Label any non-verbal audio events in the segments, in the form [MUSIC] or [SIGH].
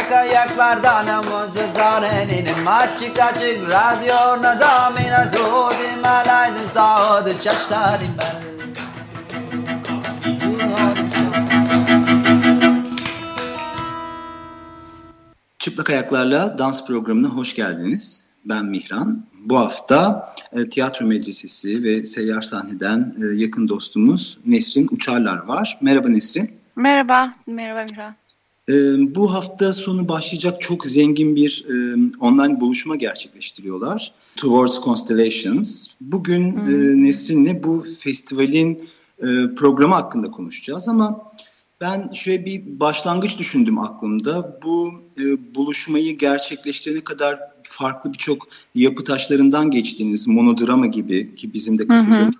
Çıplak ayaklardan namazı tanenin Açık açık radyo nazamina Sudim alaydın sağdı çaştarim ben Çıplak Ayaklarla dans programına hoş geldiniz. Ben Mihran. Bu hafta e, tiyatro medresesi ve seyyar sahneden e, yakın dostumuz Nesrin Uçarlar var. Merhaba Nesrin. Merhaba, merhaba Mihran. Bu hafta sonu başlayacak çok zengin bir online buluşma gerçekleştiriyorlar. Towards Constellations. Bugün hmm. Nesrin'le bu festivalin programı hakkında konuşacağız ama ben şöyle bir başlangıç düşündüm aklımda. Bu e, buluşmayı gerçekleştirene kadar farklı birçok yapı taşlarından geçtiğiniz monodrama gibi ki bizim de katıldığımız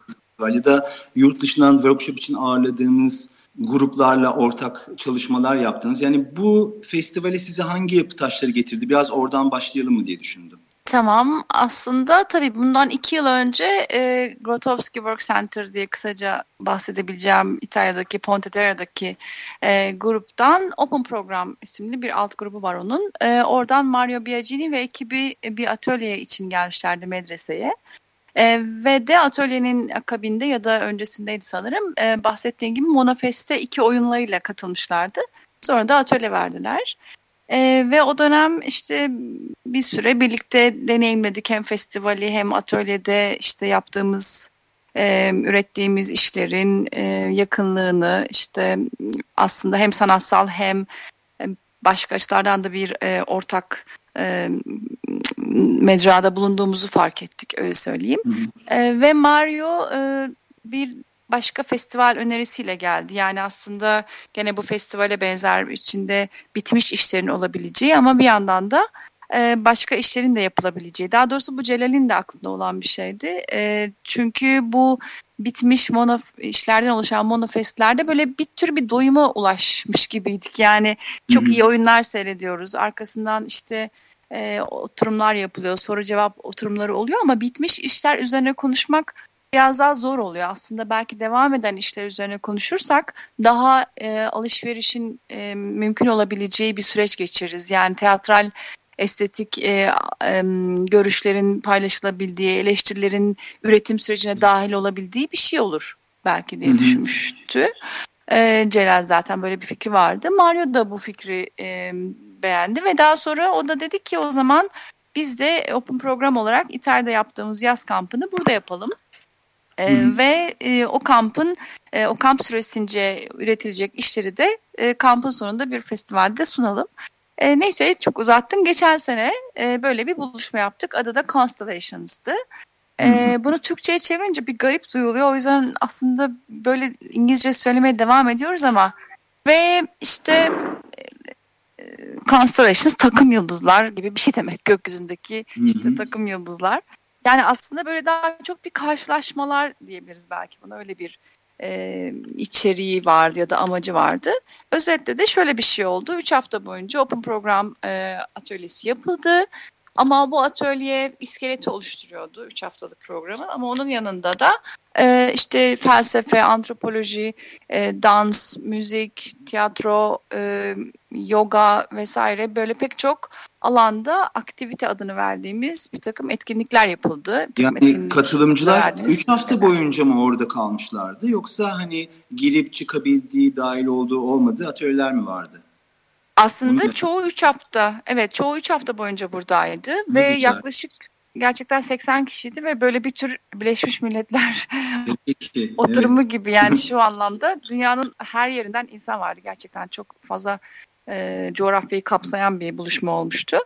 ya da yurt dışından workshop için ağırladığınız gruplarla ortak çalışmalar yaptınız. Yani bu festivale size hangi yapı taşları getirdi? Biraz oradan başlayalım mı diye düşündüm. Tamam. Aslında tabii bundan iki yıl önce e, Grotowski Work Center diye kısaca bahsedebileceğim İtalya'daki Pontedera'daki e, gruptan Open Program isimli bir alt grubu var onun. E, oradan Mario Biagini ve ekibi bir atölye için gelmişlerdi medreseye. E, ve de atölyenin akabinde ya da öncesindeydi sanırım e, bahsettiğim gibi Monofest'e iki oyunlarıyla katılmışlardı. Sonra da atölye verdiler. E, ve o dönem işte bir süre birlikte deneyimledik hem festivali hem atölyede işte yaptığımız e, ürettiğimiz işlerin e, yakınlığını işte aslında hem sanatsal hem başka açılardan da bir e, ortak e, mecrada bulunduğumuzu fark ettik öyle söyleyeyim. E, ve Mario e, bir başka festival önerisiyle geldi. Yani aslında gene bu festivale benzer içinde bitmiş işlerin olabileceği ama bir yandan da e, başka işlerin de yapılabileceği. Daha doğrusu bu Celal'in de aklında olan bir şeydi. E, çünkü bu bitmiş mono işlerden oluşan monofestlerde böyle bir tür bir doyuma ulaşmış gibiydik. Yani çok iyi oyunlar seyrediyoruz. Arkasından işte e, oturumlar yapılıyor, soru cevap oturumları oluyor ama bitmiş işler üzerine konuşmak biraz daha zor oluyor. Aslında belki devam eden işler üzerine konuşursak daha e, alışverişin e, mümkün olabileceği bir süreç geçiririz. Yani teatral estetik e, e, görüşlerin paylaşılabildiği, eleştirilerin üretim sürecine dahil olabildiği bir şey olur belki diye düşünmüştü. E, Celal zaten böyle bir fikri vardı. Mario da bu fikri e, beğendi ve daha sonra o da dedi ki o zaman biz de Open Program olarak İtalya'da yaptığımız yaz kampını burada yapalım. E, ve e, o kampın e, o kamp süresince üretilecek işleri de e, kampın sonunda bir festivalde sunalım. E, neyse çok uzattım. Geçen sene e, böyle bir buluşma yaptık. Adı da Constellations'tı. E, bunu Türkçe'ye çevirince bir garip duyuluyor. O yüzden aslında böyle İngilizce söylemeye devam ediyoruz ama ve işte e, Constellations takım yıldızlar gibi bir şey demek gökyüzündeki işte takım yıldızlar. Yani aslında böyle daha çok bir karşılaşmalar diyebiliriz belki buna öyle bir e, içeriği vardı ya da amacı vardı. Özetle de şöyle bir şey oldu. Üç hafta boyunca Open Program e, atölyesi yapıldı. Ama bu atölye iskeleti oluşturuyordu üç haftalık programın ama onun yanında da e, işte felsefe, antropoloji, e, dans, müzik, tiyatro, e, yoga vesaire böyle pek çok alanda aktivite adını verdiğimiz bir takım etkinlikler yapıldı. Yani katılımcılar 3 hafta boyunca mı orada kalmışlardı yoksa hani girip çıkabildiği, dahil olduğu olmadığı atölyeler mi vardı? Aslında Bunu çoğu 3 hafta, evet çoğu 3 hafta boyunca buradaydı ne ve güzel. yaklaşık gerçekten 80 kişiydi ve böyle bir tür Birleşmiş Milletler Peki, [LAUGHS] oturumu evet. gibi yani [LAUGHS] şu anlamda dünyanın her yerinden insan vardı gerçekten çok fazla e, coğrafyayı kapsayan bir buluşma olmuştu.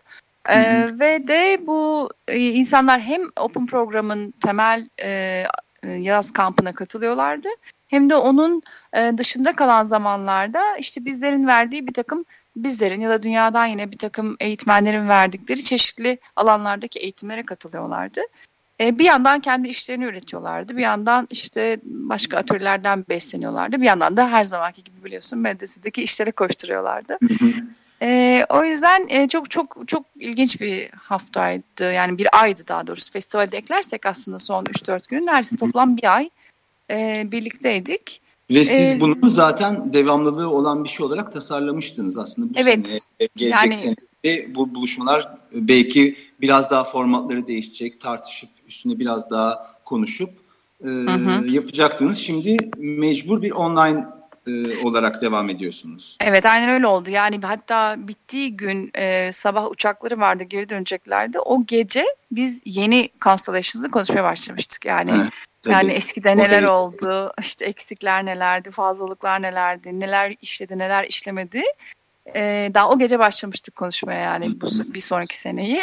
E, ve de bu e, insanlar hem Open Program'ın temel e, yaz kampına katılıyorlardı hem de onun e, dışında kalan zamanlarda işte bizlerin verdiği bir takım bizlerin ya da dünyadan yine bir takım eğitmenlerin verdikleri çeşitli alanlardaki eğitimlere katılıyorlardı. E, bir yandan kendi işlerini üretiyorlardı. Bir yandan işte başka atölyelerden besleniyorlardı. Bir yandan da her zamanki gibi biliyorsun medresedeki işlere koşturuyorlardı. E, o yüzden e, çok çok çok ilginç bir haftaydı. Yani bir aydı daha doğrusu. Festivalde eklersek aslında son 3-4 gün neredeyse toplam bir ay e, birlikteydik. Ve siz ee, bunu zaten devamlılığı olan bir şey olarak tasarlamıştınız aslında. Bu evet. Sene, gelecek yani, sene bu buluşmalar belki biraz daha formatları değişecek, tartışıp üstüne biraz daha konuşup e, hı hı. yapacaktınız. Şimdi mecbur bir online e, olarak devam ediyorsunuz. Evet aynen öyle oldu. Yani hatta bittiği gün e, sabah uçakları vardı geri döneceklerdi. O gece biz yeni Constellations'ı konuşmaya başlamıştık. Yani Tabii. yani eskide neler o oldu, işte eksikler nelerdi, fazlalıklar nelerdi, neler işledi, neler işlemedi. E, daha o gece başlamıştık konuşmaya yani bu bir sonraki seneyi.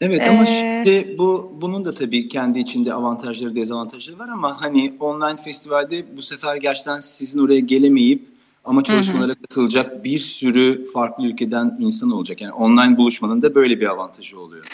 Evet ama ee, şimdi bu bunun da tabii kendi içinde avantajları dezavantajları var ama hani online festivalde bu sefer gerçekten sizin oraya gelemeyip ama çalışmalara hı. katılacak bir sürü farklı ülkeden insan olacak. Yani online buluşmanın da böyle bir avantajı oluyor.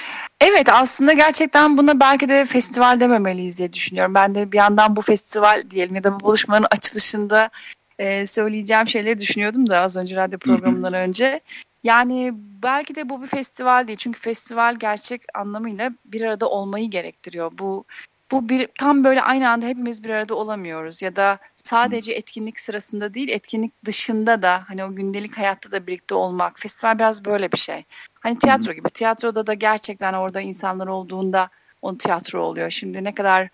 Evet aslında gerçekten buna belki de festival dememeliyiz diye düşünüyorum. Ben de bir yandan bu festival diyelim ya da bu buluşmanın açılışında e, söyleyeceğim şeyleri düşünüyordum da az önce radyo programından önce. Yani belki de bu bir festival değil. Çünkü festival gerçek anlamıyla bir arada olmayı gerektiriyor. Bu bu bir tam böyle aynı anda hepimiz bir arada olamıyoruz ya da sadece etkinlik sırasında değil etkinlik dışında da hani o gündelik hayatta da birlikte olmak festival biraz böyle bir şey. Hani tiyatro gibi tiyatroda da gerçekten orada insanlar olduğunda on tiyatro oluyor. Şimdi ne kadar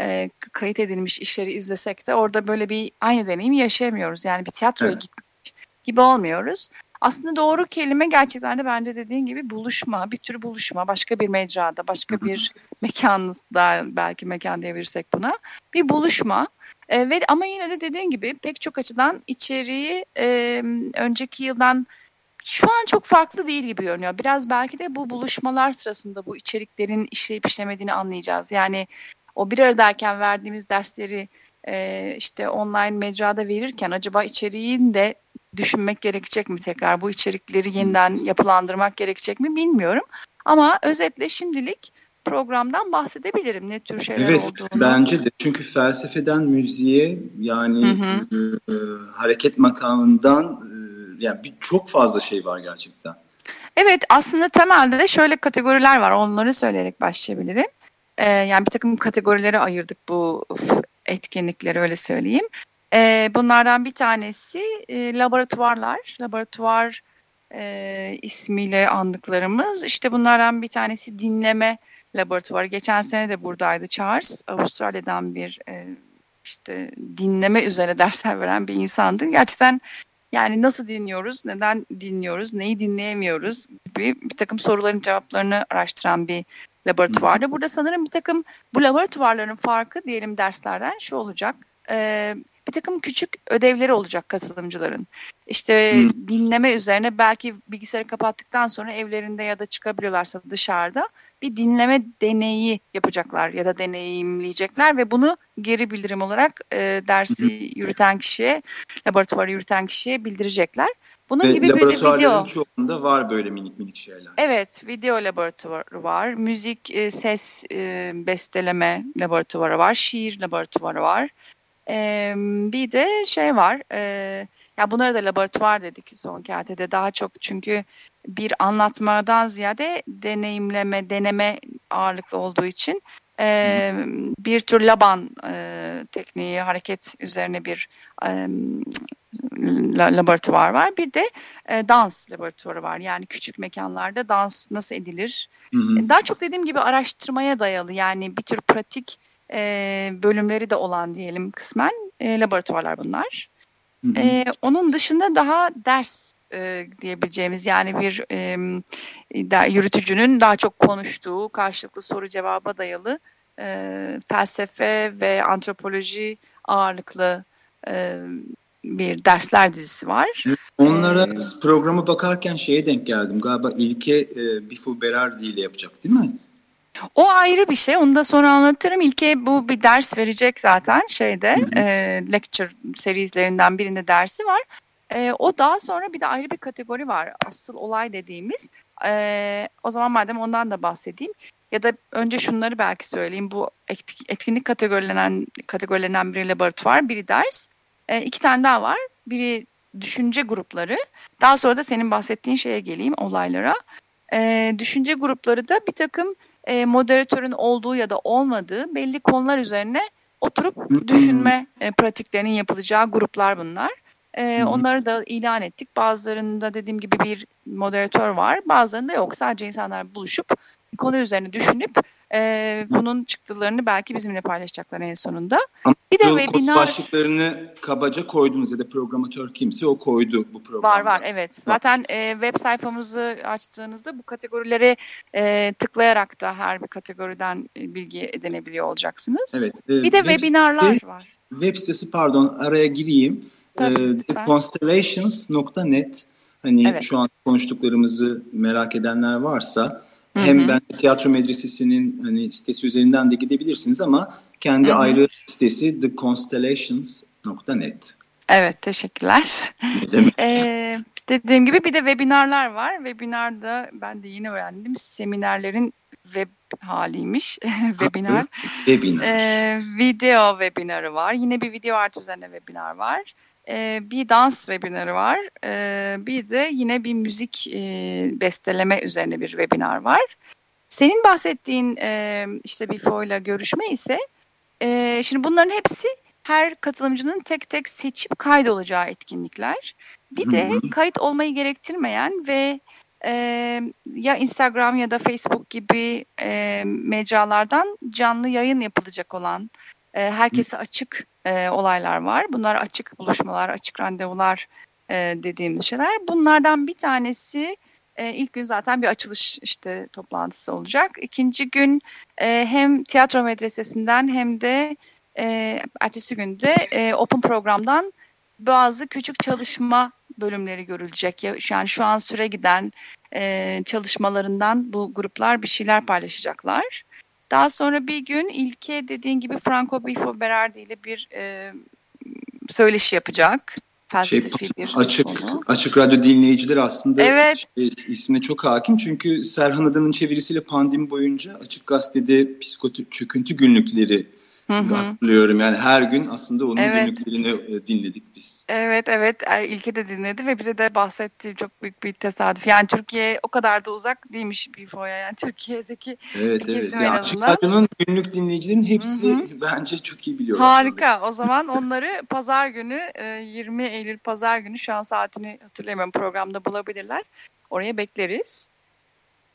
e, kayıt edilmiş işleri izlesek de orada böyle bir aynı deneyimi yaşayamıyoruz. Yani bir tiyatroya evet. gitmiş gibi olmuyoruz. Aslında doğru kelime gerçekten de bence dediğin gibi buluşma, bir tür buluşma, başka bir mecrada, başka bir mekanda belki mekan diyebilirsek buna. Bir buluşma e, ve ama yine de dediğin gibi pek çok açıdan içeriği e, önceki yıldan şu an çok farklı değil gibi görünüyor. Biraz belki de bu buluşmalar sırasında bu içeriklerin işleyip işlemediğini anlayacağız. Yani o bir aradayken verdiğimiz dersleri e, işte online mecrada verirken acaba içeriğin de düşünmek gerekecek mi tekrar? Bu içerikleri yeniden yapılandırmak gerekecek mi bilmiyorum. Ama özetle şimdilik programdan bahsedebilirim ne tür şeyler evet, olduğunu. Evet bence de çünkü felsefeden müziğe yani hı hı. E, hareket makamından e, yani bir, çok fazla şey var gerçekten. Evet aslında temelde de şöyle kategoriler var onları söyleyerek başlayabilirim. Ee, yani bir takım kategorilere ayırdık bu etkinlikleri öyle söyleyeyim. E, bunlardan bir tanesi e, laboratuvarlar. Laboratuvar e, ismiyle andıklarımız. İşte bunlardan bir tanesi dinleme laboratuvarı. Geçen sene de buradaydı Charles. Avustralya'dan bir e, işte dinleme üzerine [LAUGHS] dersler veren bir insandı. Gerçekten yani nasıl dinliyoruz, neden dinliyoruz, neyi dinleyemiyoruz gibi bir takım soruların cevaplarını araştıran bir laboratuvarda. Burada sanırım bir takım bu laboratuvarların farkı diyelim derslerden şu olacak. Ee, bir takım küçük ödevleri olacak katılımcıların. İşte hmm. dinleme üzerine belki bilgisayarı kapattıktan sonra evlerinde ya da çıkabiliyorlarsa dışarıda bir dinleme deneyi yapacaklar ya da deneyimleyecekler ve bunu geri bildirim olarak e, dersi yürüten kişiye, laboratuvarı yürüten kişiye bildirecekler. Bunun Ve gibi bir video. çoğunda var böyle minik minik şeyler. Evet, video laboratuvarı var. Müzik, e, ses e, besteleme laboratuvarı var. Şiir laboratuvarı var. E, bir de şey var. E, ya bunlara da laboratuvar dedik son kertede daha çok çünkü bir anlatmadan ziyade deneyimleme, deneme ağırlıklı olduğu için e, bir tür laban e, tekniği, hareket üzerine bir e, laboratuvar var. Bir de e, dans laboratuvarı var. Yani küçük mekanlarda dans nasıl edilir? Hı hı. Daha çok dediğim gibi araştırmaya dayalı. Yani bir tür pratik e, bölümleri de olan diyelim kısmen e, laboratuvarlar bunlar. Hı hı. E, onun dışında daha ders e, diyebileceğimiz yani bir e, yürütücünün daha çok konuştuğu karşılıklı soru cevaba dayalı e, felsefe ve antropoloji ağırlıklı e, bir dersler dizisi var. Onlara ee, programı bakarken şeye denk geldim. Galiba İlke e, Bifo Berardi ile yapacak değil mi? O ayrı bir şey. Onu da sonra anlatırım. İlke bu bir ders verecek zaten şeyde. E, lecture serizlerinden birinde dersi var. E, o daha sonra bir de ayrı bir kategori var. Asıl olay dediğimiz. E, o zaman madem ondan da bahsedeyim. Ya da önce şunları belki söyleyeyim. Bu etkinlik kategorilenen kategorilenen bir laboratuvar, biri ders. E, iki tane daha var. Biri düşünce grupları. Daha sonra da senin bahsettiğin şeye geleyim olaylara. E, düşünce grupları da bir takım e, moderatörün olduğu ya da olmadığı belli konular üzerine oturup düşünme e, pratiklerinin yapılacağı gruplar bunlar. E, onları da ilan ettik. Bazılarında dediğim gibi bir moderatör var. Bazılarında yok. Sadece insanlar buluşup konu üzerine düşünüp e, bunun çıktılarını belki bizimle paylaşacaklar en sonunda. Ama bir de webinar başlıklarını kabaca koydunuz ya da programatör kimse o koydu bu programda. var var evet. Zaten e, web sayfamızı açtığınızda bu kategorileri e, tıklayarak da her bir kategoriden e, bilgi edinebiliyor olacaksınız. Evet. e, Bir de web webinarlar sitesi- var. Web sitesi pardon araya gireyim. Tabii, Ee, lütfen. constellations.net hani Evet. şu an konuştuklarımızı merak edenler varsa hem ben tiyatro medresesinin hani sitesi üzerinden de gidebilirsiniz ama kendi ayrı sitesi theconstellations.net. Evet teşekkürler. Ee, dediğim gibi bir de webinarlar var. Webinarda ben de yeni öğrendim. Seminerlerin web haliymiş. [LAUGHS] Webinar. Webinar. Ee, video webinarı var. Yine bir video art üzerine webinar var. Ee, bir dans webinarı var. Ee, bir de yine bir müzik e, besteleme üzerine bir webinar var. Senin bahsettiğin e, işte Bifo ile görüşme ise e, şimdi bunların hepsi her katılımcının tek tek seçip kaydolacağı etkinlikler. Bir de kayıt olmayı gerektirmeyen ve e, ya Instagram ya da Facebook gibi e, mecralardan canlı yayın yapılacak olan e, herkese açık e, olaylar var. Bunlar açık buluşmalar, açık randevular e, dediğimiz şeyler. Bunlardan bir tanesi e, ilk gün zaten bir açılış işte toplantısı olacak. İkinci gün e, hem tiyatro medresesinden hem de e, ertesi günde e, Open programdan bazı küçük çalışma bölümleri görülecek. Ya- Yani şu an süre giden e, çalışmalarından bu gruplar bir şeyler paylaşacaklar. Daha sonra bir gün İlke dediğin gibi Franco Bifo Berardi ile bir e, söyleşi yapacak. Şey, bir açık konu. açık radyo dinleyicileri aslında Evet. şey, ismine çok hakim çünkü Serhan Adan'ın çevirisiyle pandemi boyunca Açık Gazete'de psikotü çöküntü günlükleri hatırlıyorum. Yani her gün aslında onun Evet. günlüklerini e, dinledik biz. Evet evet e, İlke de dinledi ve bize de bahsetti çok büyük bir tesadüf. Yani Türkiye o kadar da uzak değilmiş Bifo'ya yani Türkiye'deki Evet Bir evet. kesim Ya en Açık. Radyo'nun günlük dinleyicilerin hepsi [LAUGHS] bence çok iyi biliyorlar. Harika. O zaman [LAUGHS] onları pazar günü e, 20 Eylül pazar günü şu an saatini hatırlayamıyorum programda bulabilirler. Oraya bekleriz.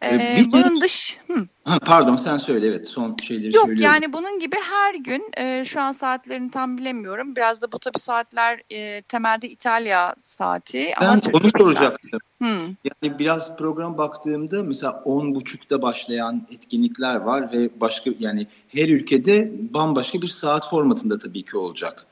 Ee, bir bunun dış Hı. Ha, pardon sen söyle evet son şeyleri yok söylüyorum. yani bunun gibi her gün e, şu an saatlerini tam bilemiyorum. Biraz da bu tabii saatler e, temelde İtalya saati ama ben Türk onu saat. soracaktım. Hı. Yani biraz program baktığımda mesela 10.30'da başlayan etkinlikler var ve başka yani her ülkede bambaşka bir saat formatında tabii ki olacak.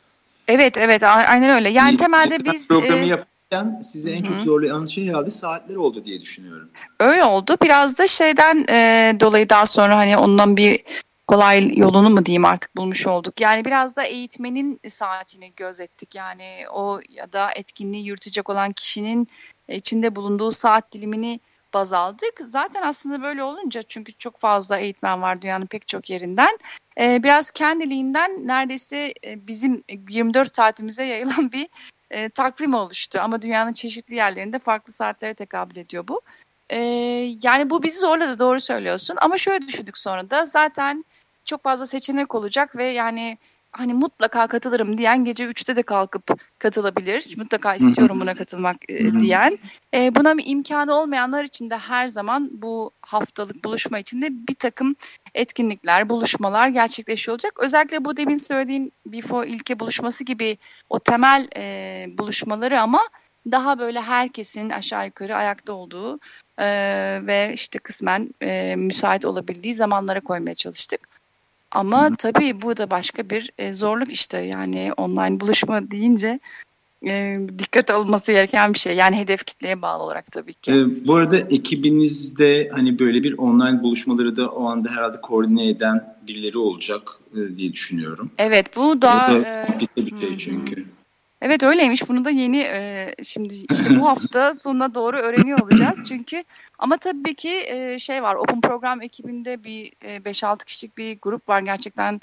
Evet evet aynen öyle. Yani temelde biz programı e, yaparken sizi en çok zorlayan şey herhalde saatler oldu diye düşünüyorum. Öyle oldu. Biraz da şeyden e, dolayı daha sonra hani ondan bir kolay yolunu mu diyeyim artık bulmuş olduk. Yani biraz da eğitmenin saatini gözettik. Yani o ya da etkinliği yürütecek olan kişinin içinde bulunduğu saat dilimini baz aldık. Zaten aslında böyle olunca çünkü çok fazla eğitmen var dünyanın pek çok yerinden. E, biraz kendiliğinden neredeyse e, bizim 24 saatimize yayılan bir e, takvim oluştu. Ama dünyanın çeşitli yerlerinde farklı saatlere tekabül ediyor bu. Ee, yani bu bizi zorladı doğru söylüyorsun ama şöyle düşündük sonra da zaten çok fazla seçenek olacak ve yani hani mutlaka katılırım diyen gece 3'te de kalkıp katılabilir. Mutlaka istiyorum buna katılmak e, diyen. E, buna bir imkanı olmayanlar için de her zaman bu haftalık buluşma içinde bir takım etkinlikler, buluşmalar gerçekleşiyor olacak. Özellikle bu demin söylediğin Bifo ilke buluşması gibi o temel e, buluşmaları ama daha böyle herkesin aşağı yukarı ayakta olduğu e, ve işte kısmen e, müsait olabildiği zamanlara koymaya çalıştık. Ama tabii bu da başka bir e, zorluk işte yani online buluşma deyince e, dikkat alınması gereken bir şey. Yani hedef kitleye bağlı olarak tabii ki. Ee, bu arada ekibinizde hani böyle bir online buluşmaları da o anda herhalde koordine eden birileri olacak e, diye düşünüyorum. Evet bu O da da e, bir şey çünkü. Evet öyleymiş. Bunu da yeni e, şimdi işte bu [LAUGHS] hafta sonuna doğru öğreniyor olacağız. Çünkü ama tabii ki e, şey var. Open Program ekibinde bir e, 5-6 kişilik bir grup var. Gerçekten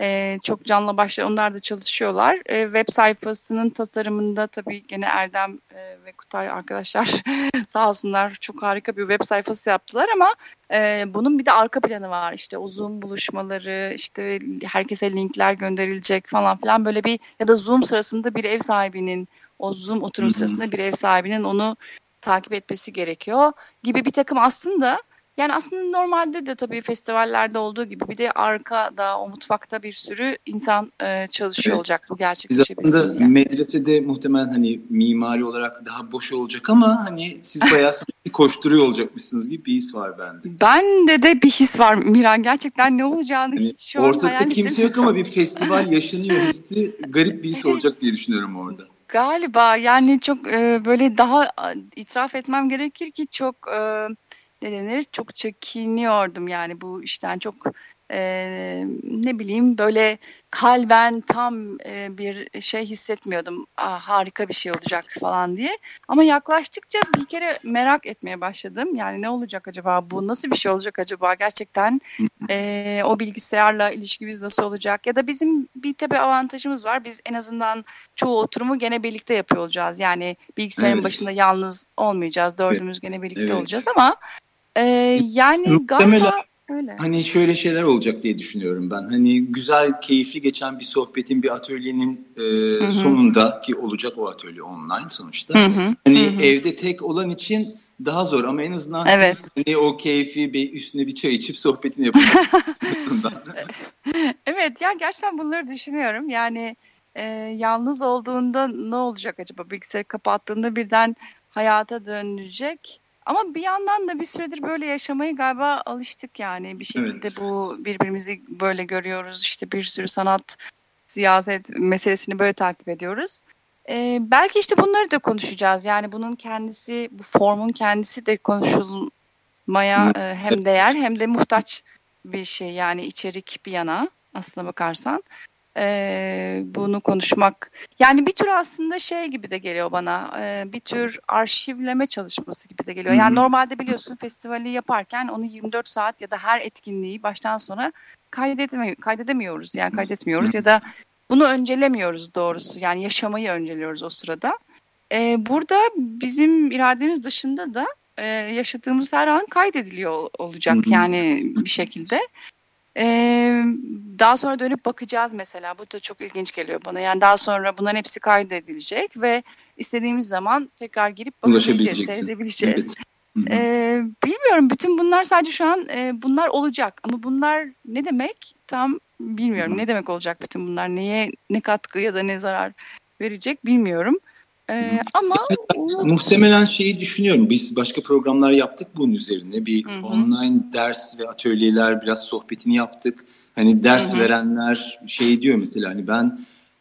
e, çok canlı başlar onlar da çalışıyorlar. E, web sayfasının tasarımında tabii gene Erdem e, ve Kutay arkadaşlar [LAUGHS] sağ olsunlar çok harika bir web sayfası yaptılar ama e, bunun bir de arka planı var. İşte o Zoom buluşmaları işte herkese linkler gönderilecek falan filan böyle bir ya da Zoom sırasında bir ev sahibinin o Zoom oturum sırasında bir ev sahibinin onu takip etmesi gerekiyor gibi bir takım aslında yani aslında normalde de tabii festivallerde olduğu gibi bir de arkada o mutfakta bir sürü insan e, çalışıyor evet. olacak bu gerçekleşebilsin. Siz aslında medresede muhtemelen hani mimari olarak daha boş olacak ama hani siz bayağı koşturuyor olacakmışsınız gibi bir his var bende. Ben de bir his var Miran. Gerçekten ne olacağını hani hiç şu an Ortalıkta kimse yok ama bir festival yaşanıyor hissi garip bir his olacak diye düşünüyorum orada. Galiba yani çok e, böyle daha itiraf etmem gerekir ki çok e, ne denir? Çok çekiniyordum yani bu işten çok e, ne bileyim böyle kalben tam e, bir şey hissetmiyordum. Ah, harika bir şey olacak falan diye. Ama yaklaştıkça bir kere merak etmeye başladım. Yani ne olacak acaba? Bu nasıl bir şey olacak acaba? Gerçekten [LAUGHS] e, o bilgisayarla ilişkimiz nasıl olacak? Ya da bizim bir tabi avantajımız var. Biz en azından çoğu oturumu gene birlikte yapıyor olacağız. Yani bilgisayarın evet. başında yalnız olmayacağız. Dördümüz evet. gene birlikte evet. olacağız ama ee, yani galiba öyle. Hani şöyle şeyler olacak diye düşünüyorum ben. Hani güzel, keyifli geçen bir sohbetin, bir atölyenin e, sonunda ki olacak o atölye online sonuçta. Hı hı. Hani hı hı. evde tek olan için daha zor ama en azından evet. siz hani o keyfi bir üstüne bir çay içip sohbetini yapacaksınız. [LAUGHS] [LAUGHS] evet ya gerçekten bunları düşünüyorum. Yani e, yalnız olduğunda ne olacak acaba? Bilgisayarı kapattığında birden hayata dönecek ama bir yandan da bir süredir böyle yaşamayı galiba alıştık yani. Bir şekilde evet. bu birbirimizi böyle görüyoruz. İşte bir sürü sanat, siyaset meselesini böyle takip ediyoruz. Ee, belki işte bunları da konuşacağız. Yani bunun kendisi, bu formun kendisi de konuşulmaya e, hem değer hem de muhtaç bir şey. Yani içerik bir yana aslına bakarsan e, bunu konuşmak yani bir tür aslında şey gibi de geliyor bana e, bir tür arşivleme çalışması gibi de geliyor. Yani normalde biliyorsun festivali yaparken onu 24 saat ya da her etkinliği baştan sona kaydetme, kaydedemiyoruz yani kaydetmiyoruz ya da bunu öncelemiyoruz doğrusu yani yaşamayı önceliyoruz o sırada. E, burada bizim irademiz dışında da e, yaşadığımız her an kaydediliyor olacak yani bir şekilde. Ee, daha sonra dönüp bakacağız mesela. Bu da çok ilginç geliyor bana. Yani daha sonra bunların hepsi kaydedilecek ve istediğimiz zaman tekrar girip bakabileceğiz, seyredebileceğiz. Evet. Ee, bilmiyorum bütün bunlar sadece şu an e, bunlar olacak ama bunlar ne demek tam bilmiyorum. Ne demek olacak bütün bunlar? Neye ne katkı ya da ne zarar verecek bilmiyorum. Ee, ama muhtemelen şeyi düşünüyorum. Biz başka programlar yaptık bunun üzerine. Bir Hı-hı. online ders ve atölyeler biraz sohbetini yaptık. Hani ders Hı-hı. verenler şey diyor mesela hani ben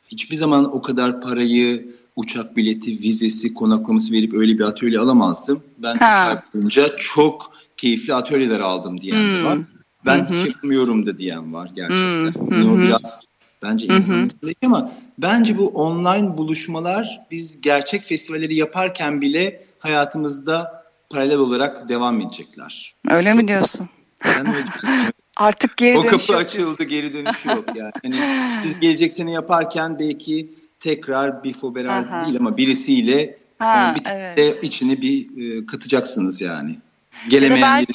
hiçbir zaman o kadar parayı uçak bileti, vizesi, konaklaması verip öyle bir atölye alamazdım. Ben ha. boyunca çok keyifli atölyeler aldım diyen hmm. var. Ben Hı-hı. hiç yapmıyorum da diyen var gerçekten. Hmm. Yani o biraz bence insanın ama Bence bu online buluşmalar biz gerçek festivalleri yaparken bile hayatımızda paralel olarak devam edecekler. Öyle Çok, mi diyorsun? Ben öyle [LAUGHS] Artık geri o dönüş O kapı açıldı, geri dönüş yok yani. Hani siz gelecek sene yaparken belki tekrar bir foberar değil ama birisiyle ha, yani bir evet. de içine bir e, katacaksınız yani. Gelemeyenleri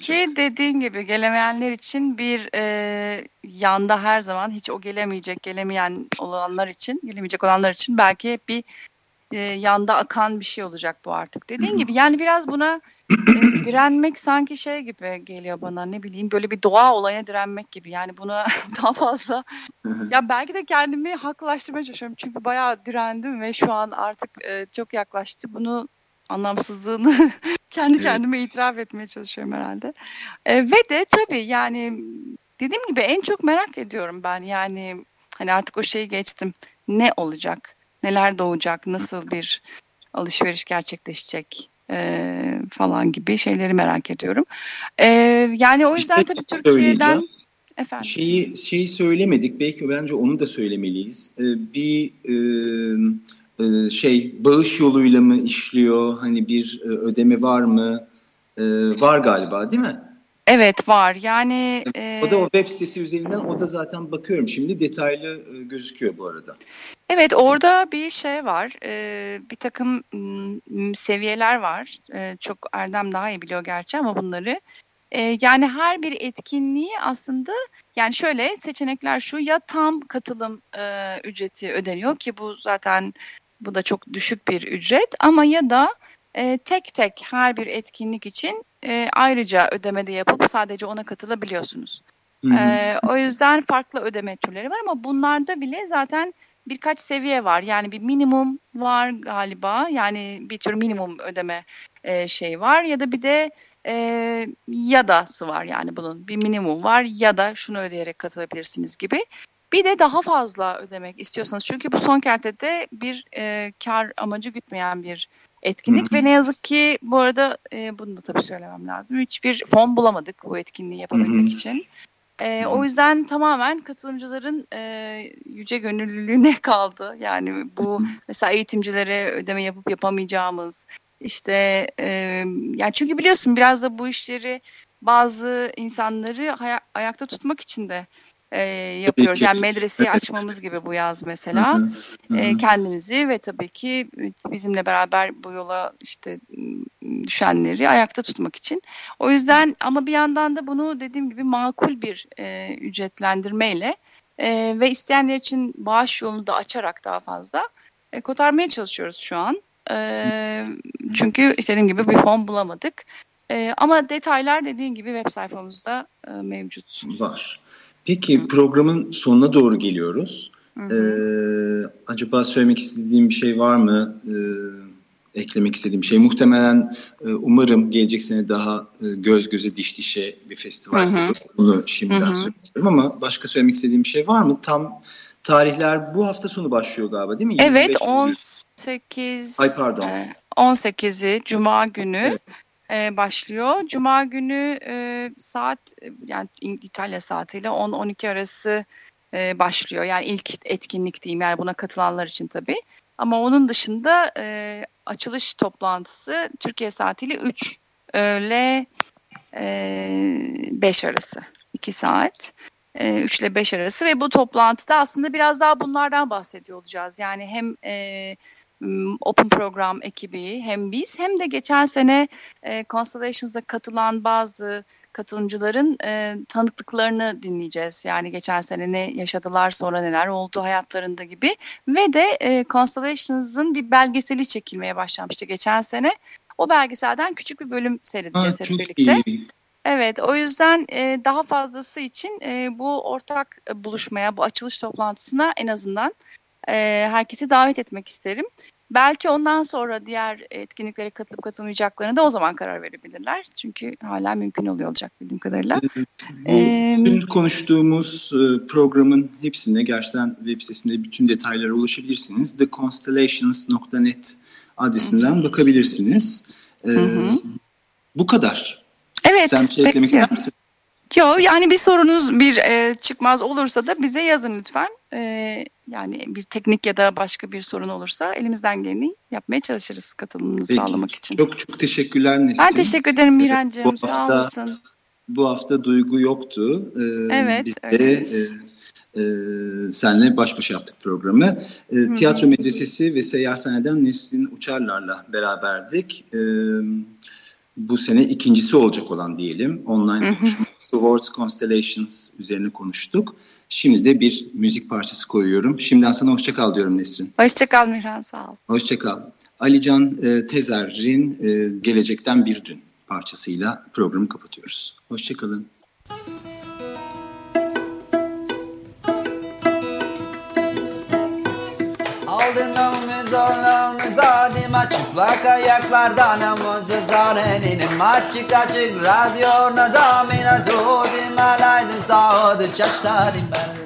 ki dediğin gibi gelemeyenler için bir e, yanda her zaman hiç o gelemeyecek, gelemeyen olanlar için, gelemeyecek olanlar için belki bir e, yanda akan bir şey olacak bu artık. Dediğin gibi yani biraz buna e, direnmek sanki şey gibi geliyor bana ne bileyim böyle bir doğa olaya direnmek gibi. Yani buna [LAUGHS] daha fazla ya belki de kendimi haklaştırmaya çalışıyorum. Çünkü bayağı direndim ve şu an artık e, çok yaklaştı. Bunu anlamsızlığını [LAUGHS] kendi evet. kendime itiraf etmeye çalışıyorum herhalde. E, ve de tabii yani dediğim gibi en çok merak ediyorum ben yani hani artık o şeyi geçtim. Ne olacak? Neler doğacak? Nasıl [LAUGHS] bir alışveriş gerçekleşecek? E, falan gibi şeyleri merak ediyorum. E, yani o yüzden işte tabii Türkiye'den Efendim. Şeyi şeyi söylemedik. Belki bence onu da söylemeliyiz. Ee, bir e, e, şey bağış yoluyla mı işliyor? Hani bir e, ödeme var mı? E, var galiba değil mi? Evet var yani. E... O da o web sitesi üzerinden o da zaten bakıyorum şimdi detaylı e, gözüküyor bu arada. Evet orada bir şey var e, bir takım seviyeler var e, çok Erdem daha iyi biliyor gerçi ama bunları. E, yani her bir etkinliği aslında yani şöyle seçenekler şu ya tam katılım e, ücreti ödeniyor ki bu zaten bu da çok düşük bir ücret ama ya da e, tek tek her bir etkinlik için e, ayrıca ödeme de yapıp sadece ona katılabiliyorsunuz. E, o yüzden farklı ödeme türleri var ama bunlarda bile zaten birkaç seviye var. Yani bir minimum var galiba. Yani bir tür minimum ödeme e, şey var ya da bir de e, ya da'sı var yani bunun bir minimum var ya da şunu ödeyerek katılabilirsiniz gibi. Bir de daha fazla ödemek istiyorsanız çünkü bu son kertede bir e, kar amacı gütmeyen bir etkinlik ve ne yazık ki bu arada e, bunu da tabii söylemem lazım. Hiçbir fon bulamadık bu etkinliği yapabilmek için. E, o yüzden tamamen katılımcıların e, yüce gönüllülüğüne [LAUGHS] kaldı. Yani bu mesela eğitimcilere ödeme yapıp yapamayacağımız işte e, yani çünkü biliyorsun biraz da bu işleri bazı insanları hay- ayakta tutmak için de e, yapıyoruz. Yani medreseyi açmamız gibi bu yaz mesela. E, kendimizi ve tabii ki bizimle beraber bu yola işte düşenleri ayakta tutmak için. O yüzden ama bir yandan da bunu dediğim gibi makul bir e, ücretlendirmeyle e, ve isteyenler için bağış yolunu da açarak daha fazla e, kotarmaya çalışıyoruz şu an. E, çünkü işte dediğim gibi bir fon bulamadık. E, ama detaylar dediğim gibi web sayfamızda e, mevcut. Var. Peki Hı. programın sonuna doğru geliyoruz. Hı Ee, acaba söylemek istediğim bir şey var mı? Ee, eklemek istediğim şey. Muhtemelen e, umarım gelecek sene daha e, göz göze diş dişe bir festival olur. Bunu şimdiden söylüyorum ama başka söylemek istediğim bir şey var mı? Tam tarihler bu hafta sonu başlıyor galiba değil mi? Evet 18 Ay pardon. 18'i e, Cuma günü. Evet e, başlıyor. Cuma günü e, saat yani İtalya saatiyle 10-12 arası e, başlıyor. Yani ilk etkinlik diyeyim yani buna katılanlar için tabii. Ama onun dışında e, açılış toplantısı Türkiye saatiyle 3 öğle e, 5 arası. 2 saat. 3 ile 5 arası ve bu toplantıda aslında biraz daha bunlardan bahsediyor olacağız. Yani hem e, Open Program ekibi hem biz hem de geçen sene e, Constellations'da katılan bazı katılımcıların e, tanıklıklarını dinleyeceğiz. Yani geçen sene ne yaşadılar sonra neler oldu hayatlarında gibi ve de e, Constellations'ın bir belgeseli çekilmeye başlamıştı geçen sene. O belgeselden küçük bir bölüm seyredeceğiz ha, hep birlikte. Iyi. Evet, o yüzden e, daha fazlası için e, bu ortak buluşmaya, bu açılış toplantısına en azından e, herkesi davet etmek isterim. Belki ondan sonra diğer etkinliklere katılıp katılmayacaklarını da o zaman karar verebilirler. Çünkü hala mümkün oluyor olacak bildiğim kadarıyla. Ee, bugün konuştuğumuz e, programın hepsine gerçekten web sitesinde bütün detaylara ulaşabilirsiniz. theconstellations.net adresinden hı. bakabilirsiniz. Ee, hı hı. Bu kadar. Evet. Sen bir şey eklemek ister misin? Yok yani bir sorunuz bir e, çıkmaz olursa da bize yazın lütfen. E, yani bir teknik ya da başka bir sorun olursa elimizden geleni yapmaya çalışırız katılımınızı Peki. sağlamak için. Çok çok teşekkürler Nesrin. Ben teşekkür ederim Mirancığım. Bu Sağ olasın. Bu hafta Duygu yoktu. Ee, evet. Biz de e, e, senle baş başa yaptık programı. E, Tiyatro Medresesi ve Seyyarsane'den Nesrin Uçarlar'la beraberdik. Evet bu sene ikincisi olacak olan diyelim. Online Towards Constellations üzerine konuştuk. Şimdi de bir müzik parçası koyuyorum. Şimdiden sana hoşçakal diyorum Nesrin. Hoşçakal Mihran sağ ol. Hoşçakal. Alican e, Tezer'in e, Gelecekten Bir Dün parçasıyla programı kapatıyoruz. Hoşçakalın. Aldın zorluğunu zadima Çıplak ayaklarda namazı zarenim Açık açık radyo nazamina Zudim alaydı sağdı çaştarim ben.